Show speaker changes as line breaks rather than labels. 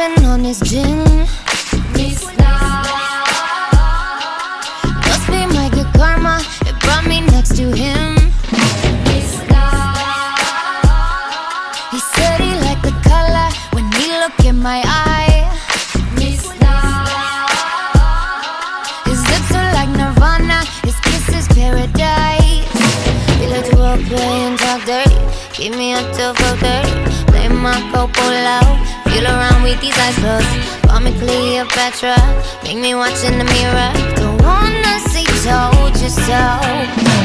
sipping on his gin. Must be my good karma. It brought me next to him. He said he liked the color when he looked in my eye. His lips are like Nirvana. His kiss is paradise. We like to role play and talk dirty. Keep me up till 4:30. Play my copo loud. Feel around with these eyes closed. Call me Cleopatra. Make me watch in the mirror. Don't wanna say told you so.